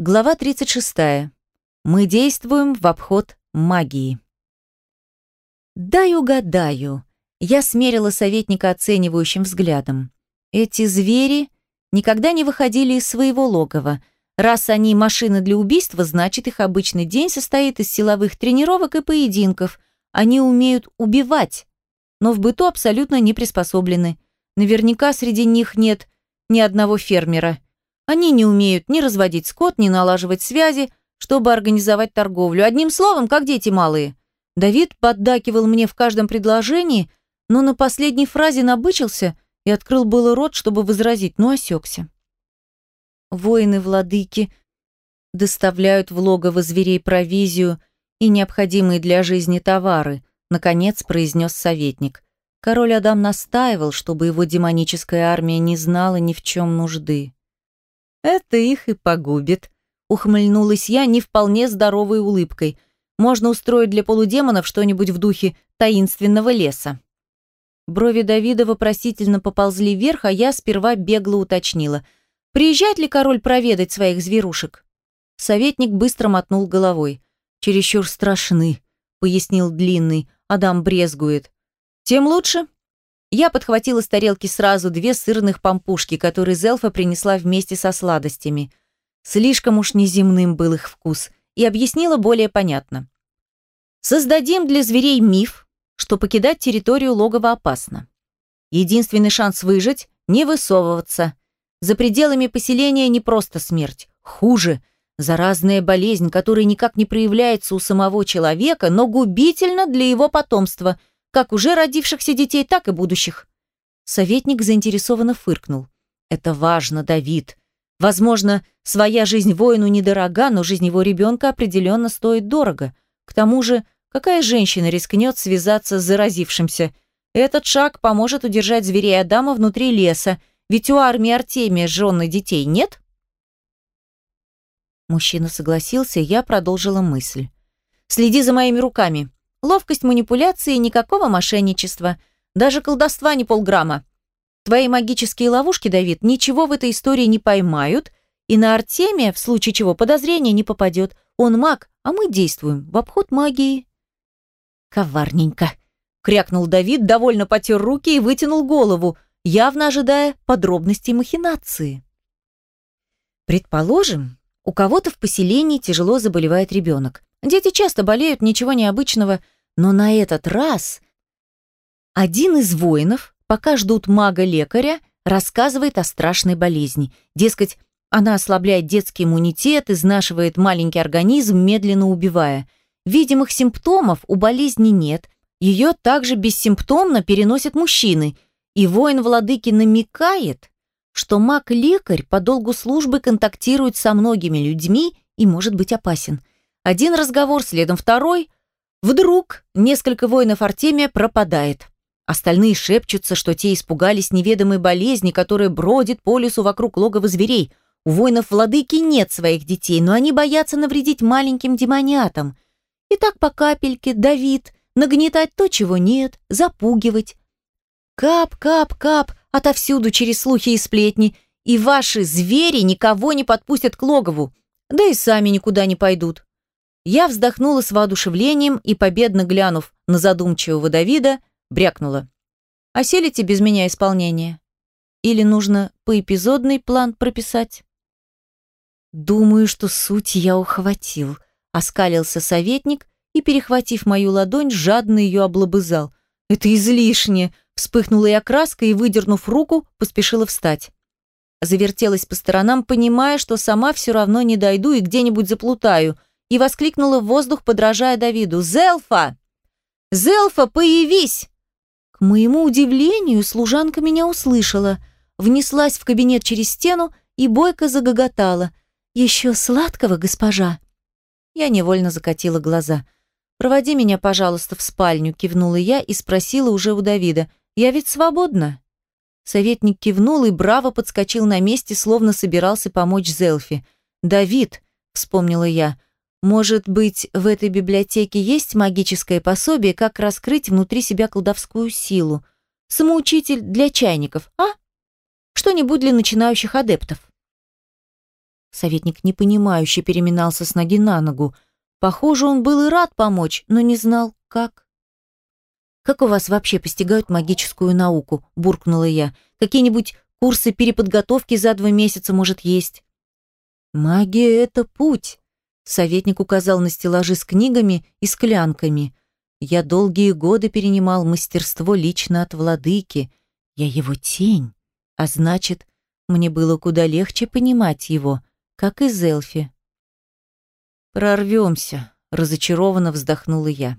Глава 36. Мы действуем в обход магии. Дай угадаю. Я смерила советника оценивающим взглядом. Эти звери никогда не выходили из своего логова. Раз они машины для убийства, значит их обычный день состоит из силовых тренировок и поединков. Они умеют убивать, но в быту абсолютно не приспособлены. Наверняка среди них нет ни одного фермера – они не умеют ни разводить скот, ни налаживать связи, чтобы организовать торговлю. Одним словом, как дети малые. Давид поддакивал мне в каждом предложении, но на последней фразе набычился и открыл было рот, чтобы возразить, но осекся. Воины-владыки доставляют в логово зверей провизию и необходимые для жизни товары, наконец произнес советник. Король Адам настаивал, чтобы его демоническая армия не знала ни в чем нужды. Это их и погубит. Ухмыльнулась я не вполне здоровой улыбкой. Можно устроить для полудемонов что-нибудь в духе таинственного леса. Брови Давида вопросительно поползли вверх, а я сперва бегло уточнила. «Приезжает ли король проведать своих зверушек?» Советник быстро мотнул головой. «Чересчур страшны», — пояснил Длинный. Адам брезгует. «Тем лучше. Я подхватила с тарелки сразу две сырных пампушки, которые Зелфа принесла вместе со сладостями. Слишком уж неземным был их вкус, и объяснила более понятно. Создадим для зверей миф, что покидать территорию логова опасно. Единственный шанс выжить – не высовываться. За пределами поселения не просто смерть, хуже – заразная болезнь, которая никак не проявляется у самого человека, но губительна для его потомства – как уже родившихся детей, так и будущих. Советник заинтересованно фыркнул. Это важно, Давид. Возможно, своя жизнь воину недорога, но жизнь его ребенка определенно стоит дорого. К тому же, какая женщина рискнет связаться с заразившимся? Этот шаг поможет удержать зверей Адама внутри леса, ведь у армии Артемия жены детей нет? Мужчина согласился, я продолжила мысль. «Следи за моими руками. Ловкость манипуляции, никакого мошенничества. Даже колдовства не полграмма. Твои магические ловушки, Давид, ничего в этой истории не поймают, и на Артемия, в случае чего, подозрение не попадет. Он маг, а мы действуем в обход магии. Коварненько. Крякнул Давид, довольно потер руки и вытянул голову, явно ожидая подробностей махинации. Предположим, у кого-то в поселении тяжело заболевает ребенок. Дети часто болеют, ничего необычного, но на этот раз один из воинов, пока ждут мага-лекаря, рассказывает о страшной болезни. Дескать, она ослабляет детский иммунитет, изнашивает маленький организм, медленно убивая. Видимых симптомов у болезни нет. Ее также бессимптомно переносят мужчины. И воин владыки намекает, что маг-лекарь по долгу службы контактирует со многими людьми и может быть опасен. Один разговор, следом второй. Вдруг несколько воинов Артемия пропадает. Остальные шепчутся, что те испугались неведомой болезни, которая бродит по лесу вокруг логова зверей. У воинов владыки нет своих детей, но они боятся навредить маленьким демонятам. И так по капельке давит, нагнетать то, чего нет, запугивать. Кап, кап, кап, отовсюду через слухи и сплетни, и ваши звери никого не подпустят к логову, да и сами никуда не пойдут. Я вздохнула с воодушевлением и, победно глянув на задумчивого Давида, брякнула. «Оселите без меня исполнение? Или нужно поэпизодный план прописать?» «Думаю, что суть я ухватил», — оскалился советник и, перехватив мою ладонь, жадно ее облобызал. «Это излишне!» — вспыхнула я краской и, выдернув руку, поспешила встать. Завертелась по сторонам, понимая, что сама все равно не дойду и где-нибудь заплутаю — и воскликнула в воздух, подражая Давиду. «Зелфа! Зелфа, появись!» К моему удивлению, служанка меня услышала, внеслась в кабинет через стену и бойко загоготала. «Еще сладкого, госпожа!» Я невольно закатила глаза. «Проводи меня, пожалуйста, в спальню», — кивнула я и спросила уже у Давида. «Я ведь свободна?» Советник кивнул и браво подскочил на месте, словно собирался помочь Зелфи. «Давид», — вспомнила я, может быть, в этой библиотеке есть магическое пособие, как раскрыть внутри себя колдовскую силу? Самоучитель для чайников, а? Что-нибудь для начинающих адептов. Советник непонимающе переминался с ноги на ногу. Похоже, он был и рад помочь, но не знал, как. «Как у вас вообще постигают магическую науку?» – буркнула я. «Какие-нибудь курсы переподготовки за два месяца, может, есть?» «Магия – это путь», – советник указал на стеллажи с книгами и склянками. «Я долгие годы перенимал мастерство лично от владыки. Я его тень, а значит, мне было куда легче понимать его, как и Зелфи». «Прорвемся», – разочарованно вздохнула я.